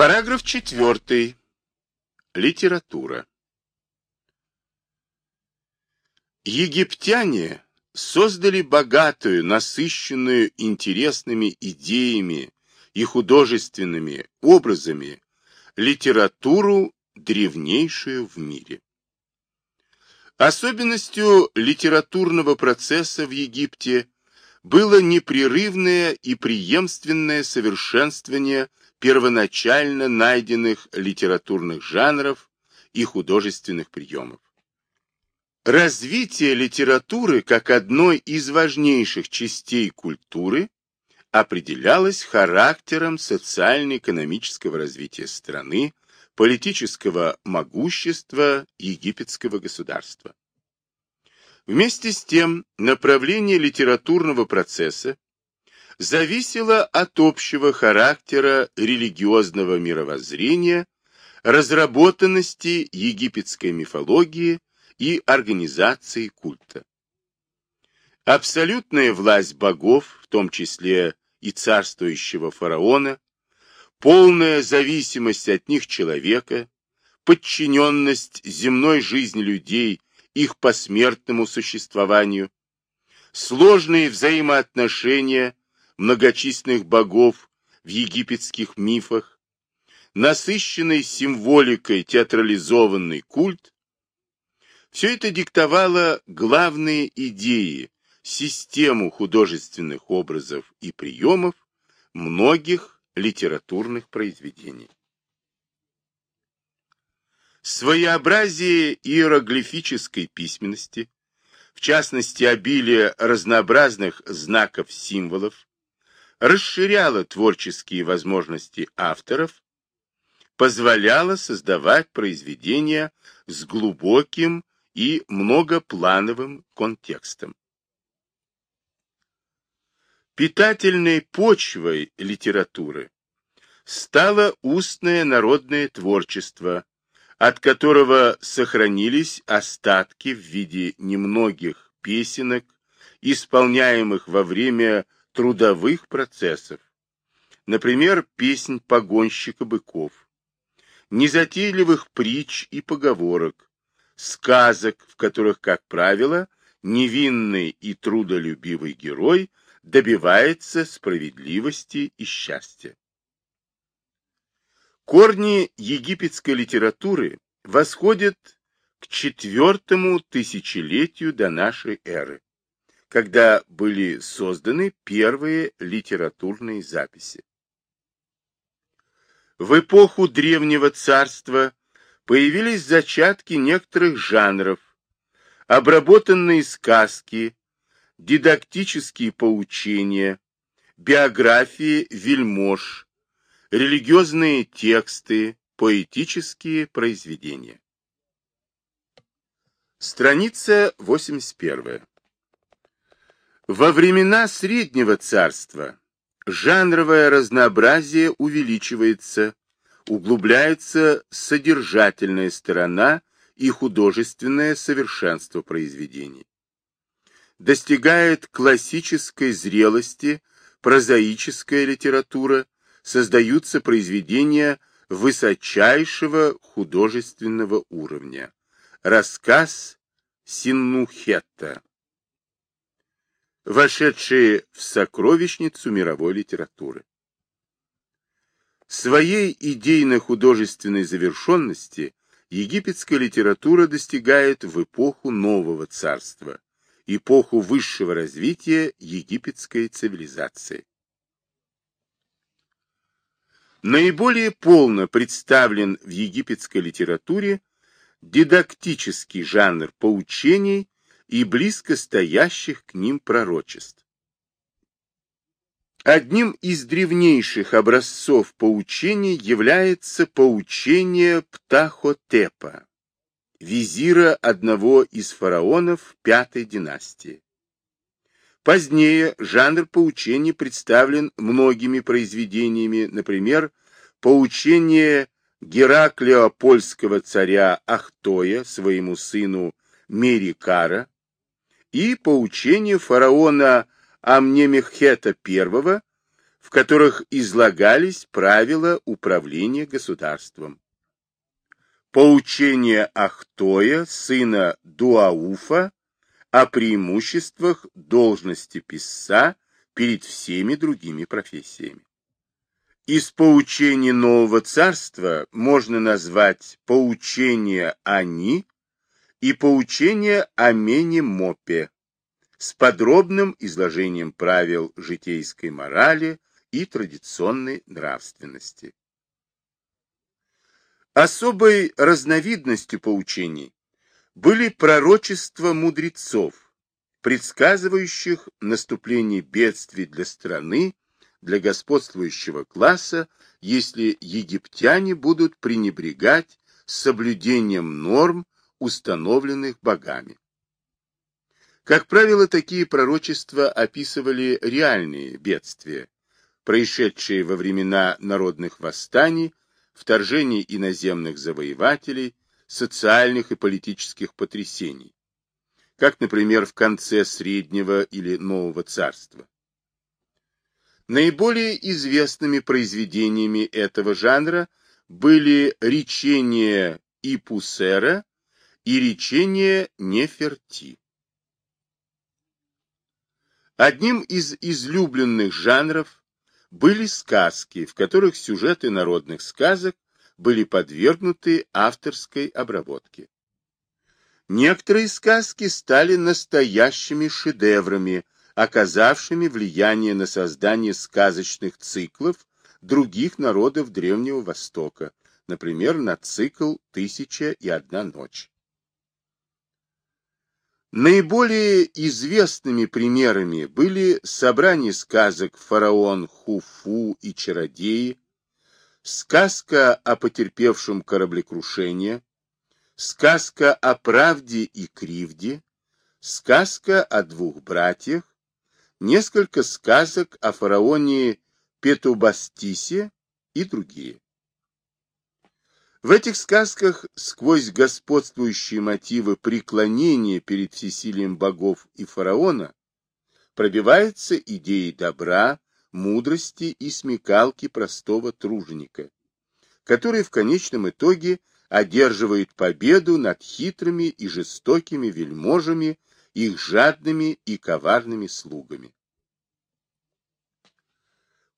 Параграф 4. Литература. Египтяне создали богатую, насыщенную интересными идеями и художественными образами литературу, древнейшую в мире. Особенностью литературного процесса в Египте было непрерывное и преемственное совершенствование первоначально найденных литературных жанров и художественных приемов. Развитие литературы как одной из важнейших частей культуры определялось характером социально-экономического развития страны, политического могущества египетского государства. Вместе с тем, направление литературного процесса зависело от общего характера религиозного мировоззрения, разработанности египетской мифологии и организации культа. Абсолютная власть богов, в том числе и царствующего фараона, полная зависимость от них человека, подчиненность земной жизни людей их посмертному существованию, сложные взаимоотношения многочисленных богов в египетских мифах, насыщенный символикой театрализованный культ, все это диктовало главные идеи, систему художественных образов и приемов многих литературных произведений. Своеобразие иероглифической письменности, в частности обилие разнообразных знаков-символов, расширяла творческие возможности авторов, позволяла создавать произведения с глубоким и многоплановым контекстом. Питательной почвой литературы стало устное народное творчество, от которого сохранились остатки в виде немногих песенок, исполняемых во время трудовых процессов. Например, песнь погонщика быков, незатейливых притч и поговорок, сказок, в которых, как правило, невинный и трудолюбивый герой добивается справедливости и счастья. Корни египетской литературы восходят к четвертому тысячелетию до нашей эры когда были созданы первые литературные записи. В эпоху Древнего Царства появились зачатки некоторых жанров, обработанные сказки, дидактические поучения, биографии вельмож, религиозные тексты, поэтические произведения. Страница 81. Во времена Среднего Царства жанровое разнообразие увеличивается, углубляется содержательная сторона и художественное совершенство произведений. Достигает классической зрелости прозаическая литература, создаются произведения высочайшего художественного уровня. Рассказ Синнухетта вошедшие в сокровищницу мировой литературы. Своей идейно-художественной завершенности египетская литература достигает в эпоху нового царства, эпоху высшего развития египетской цивилизации. Наиболее полно представлен в египетской литературе дидактический жанр поучений и близко стоящих к ним пророчеств. Одним из древнейших образцов поучений является поучение Птахотепа, визира одного из фараонов пятой династии. Позднее жанр поучений представлен многими произведениями, например, поучение Гераклео польского царя Ахтоя своему сыну Мерикара, и поучение фараона Амнемехета I в которых излагались правила управления государством. Поучение Ахтоя, сына Дуауфа, о преимуществах должности писца перед всеми другими профессиями. Из поучений Нового Царства можно назвать поучение Ани и поучение о Мене-Мопе с подробным изложением правил житейской морали и традиционной нравственности. Особой разновидностью поучений были пророчества мудрецов, предсказывающих наступление бедствий для страны, для господствующего класса, если египтяне будут пренебрегать соблюдением норм, установленных богами. Как правило, такие пророчества описывали реальные бедствия, происшедшие во времена народных восстаний, вторжений иноземных завоевателей, социальных и политических потрясений, как, например, в конце Среднего или Нового Царства. Наиболее известными произведениями этого жанра были речения Ипусера и речения Неферти. Одним из излюбленных жанров были сказки, в которых сюжеты народных сказок были подвергнуты авторской обработке. Некоторые сказки стали настоящими шедеврами, оказавшими влияние на создание сказочных циклов других народов Древнего Востока, например, на цикл «Тысяча и одна ночь». Наиболее известными примерами были собрания сказок «Фараон Хуфу и чародеи», сказка о потерпевшем кораблекрушение, сказка о правде и кривде, сказка о двух братьях, несколько сказок о фараоне Петубастисе и другие. В этих сказках сквозь господствующие мотивы преклонения перед всесилием богов и фараона пробивается идеи добра, мудрости и смекалки простого труженика, который в конечном итоге одерживает победу над хитрыми и жестокими вельможами, их жадными и коварными слугами.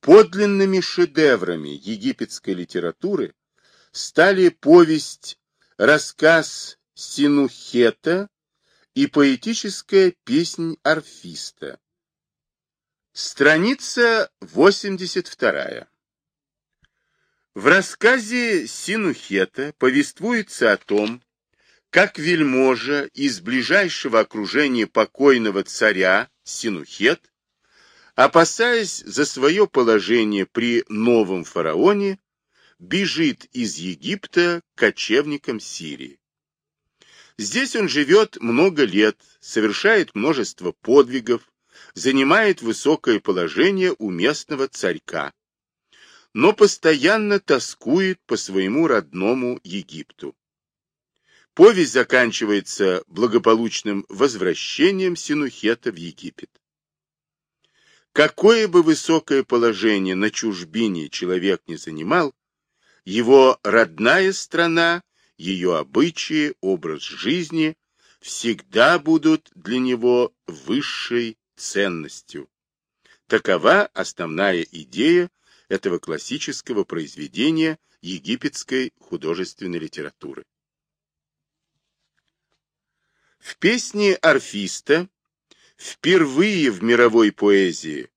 Подлинными шедеврами египетской литературы стали повесть, рассказ Синухета и поэтическая песнь Орфиста, Страница 82. В рассказе Синухета повествуется о том, как вельможа из ближайшего окружения покойного царя Синухет, опасаясь за свое положение при новом фараоне, бежит из Египта к кочевникам Сирии. Здесь он живет много лет, совершает множество подвигов, занимает высокое положение у местного царька, но постоянно тоскует по своему родному Египту. Повесть заканчивается благополучным возвращением Синухета в Египет. Какое бы высокое положение на чужбине человек не занимал, его родная страна, ее обычаи, образ жизни всегда будут для него высшей ценностью. Такова основная идея этого классического произведения египетской художественной литературы. В песне Орфиста впервые в мировой поэзии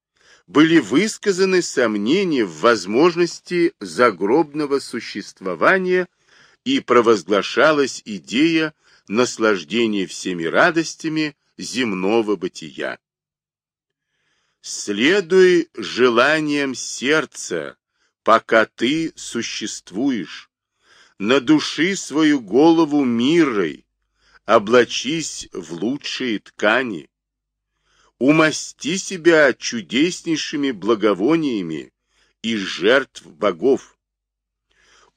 были высказаны сомнения в возможности загробного существования и провозглашалась идея наслаждения всеми радостями земного бытия. Следуй желаниям сердца, пока ты существуешь. Надуши свою голову мирой, облачись в лучшие ткани. Умасти себя чудеснейшими благовониями из жертв богов.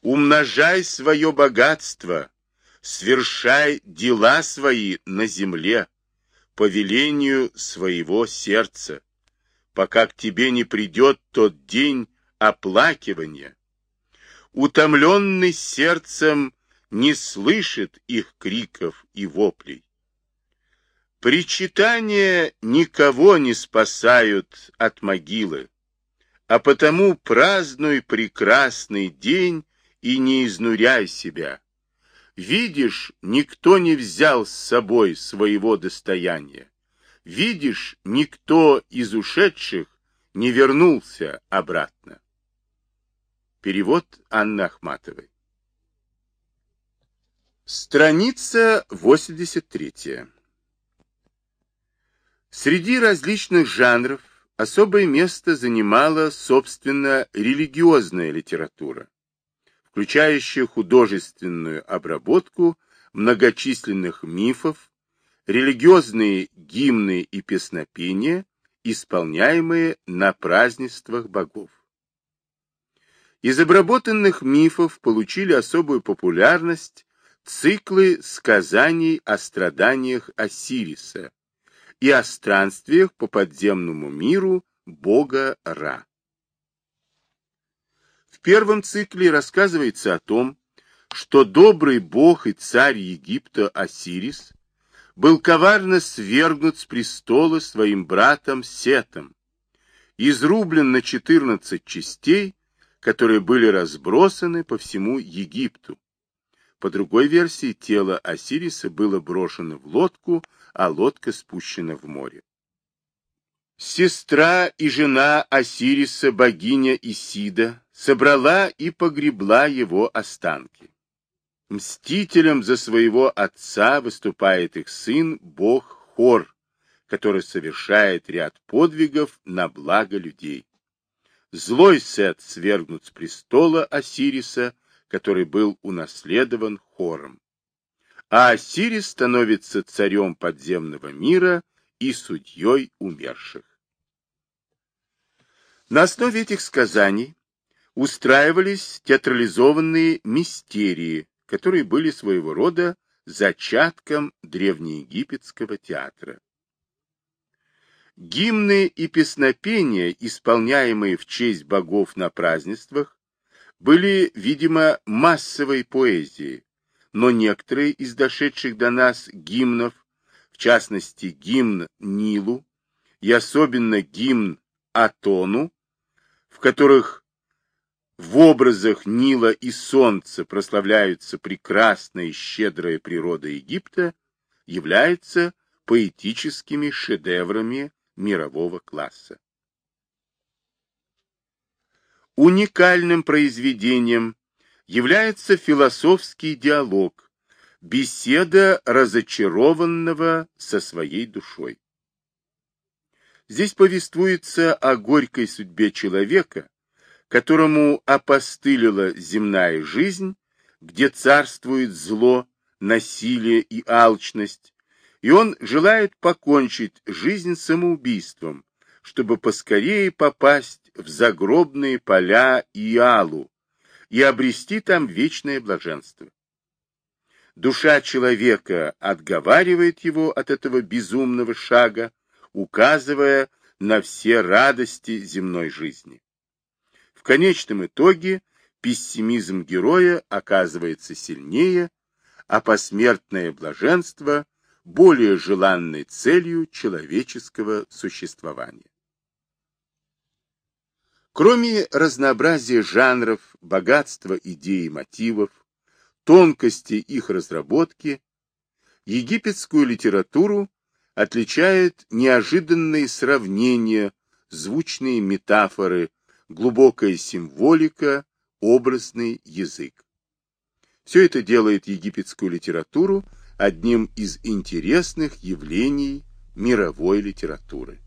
Умножай свое богатство, свершай дела свои на земле по велению своего сердца пока к тебе не придет тот день оплакивания. Утомленный сердцем не слышит их криков и воплей. Причитания никого не спасают от могилы, а потому празднуй прекрасный день и не изнуряй себя. Видишь, никто не взял с собой своего достояния. Видишь, никто из ушедших не вернулся обратно. Перевод Анны Ахматовой. Страница 83. Среди различных жанров особое место занимала, собственно, религиозная литература, включающая художественную обработку многочисленных мифов, религиозные гимны и песнопения, исполняемые на празднествах богов. Из обработанных мифов получили особую популярность циклы сказаний о страданиях Осириса и о странствиях по подземному миру бога Ра. В первом цикле рассказывается о том, что добрый бог и царь Египта Осирис был коварно свергнут с престола своим братом Сетом, изрублен на 14 частей, которые были разбросаны по всему Египту. По другой версии, тело Осириса было брошено в лодку, а лодка спущена в море. Сестра и жена Осириса, богиня Исида, собрала и погребла его останки. Мстителем за своего отца выступает их сын, бог Хор, который совершает ряд подвигов на благо людей. Злой Сет свергнут с престола Осириса, который был унаследован Хором. А Осирис становится царем подземного мира и судьей умерших. На основе этих сказаний устраивались театрализованные мистерии, которые были своего рода зачатком древнеегипетского театра. Гимны и песнопения, исполняемые в честь богов на празднествах, были, видимо, массовой поэзией, но некоторые из дошедших до нас гимнов, в частности гимн Нилу и особенно гимн Атону, в которых в образах Нила и Солнца прославляются прекрасная и щедрая природа Египта, являются поэтическими шедеврами мирового класса. Уникальным произведением является философский диалог, беседа разочарованного со своей душой. Здесь повествуется о горькой судьбе человека, которому опостылила земная жизнь, где царствует зло, насилие и алчность, и он желает покончить жизнь самоубийством, чтобы поскорее попасть в загробные поля Иалу и обрести там вечное блаженство. Душа человека отговаривает его от этого безумного шага, указывая на все радости земной жизни конечном итоге пессимизм героя оказывается сильнее, а посмертное блаженство более желанной целью человеческого существования. Кроме разнообразия жанров, богатства идей и мотивов, тонкости их разработки, египетскую литературу отличают неожиданные сравнения, звучные метафоры, глубокая символика, образный язык. Все это делает египетскую литературу одним из интересных явлений мировой литературы.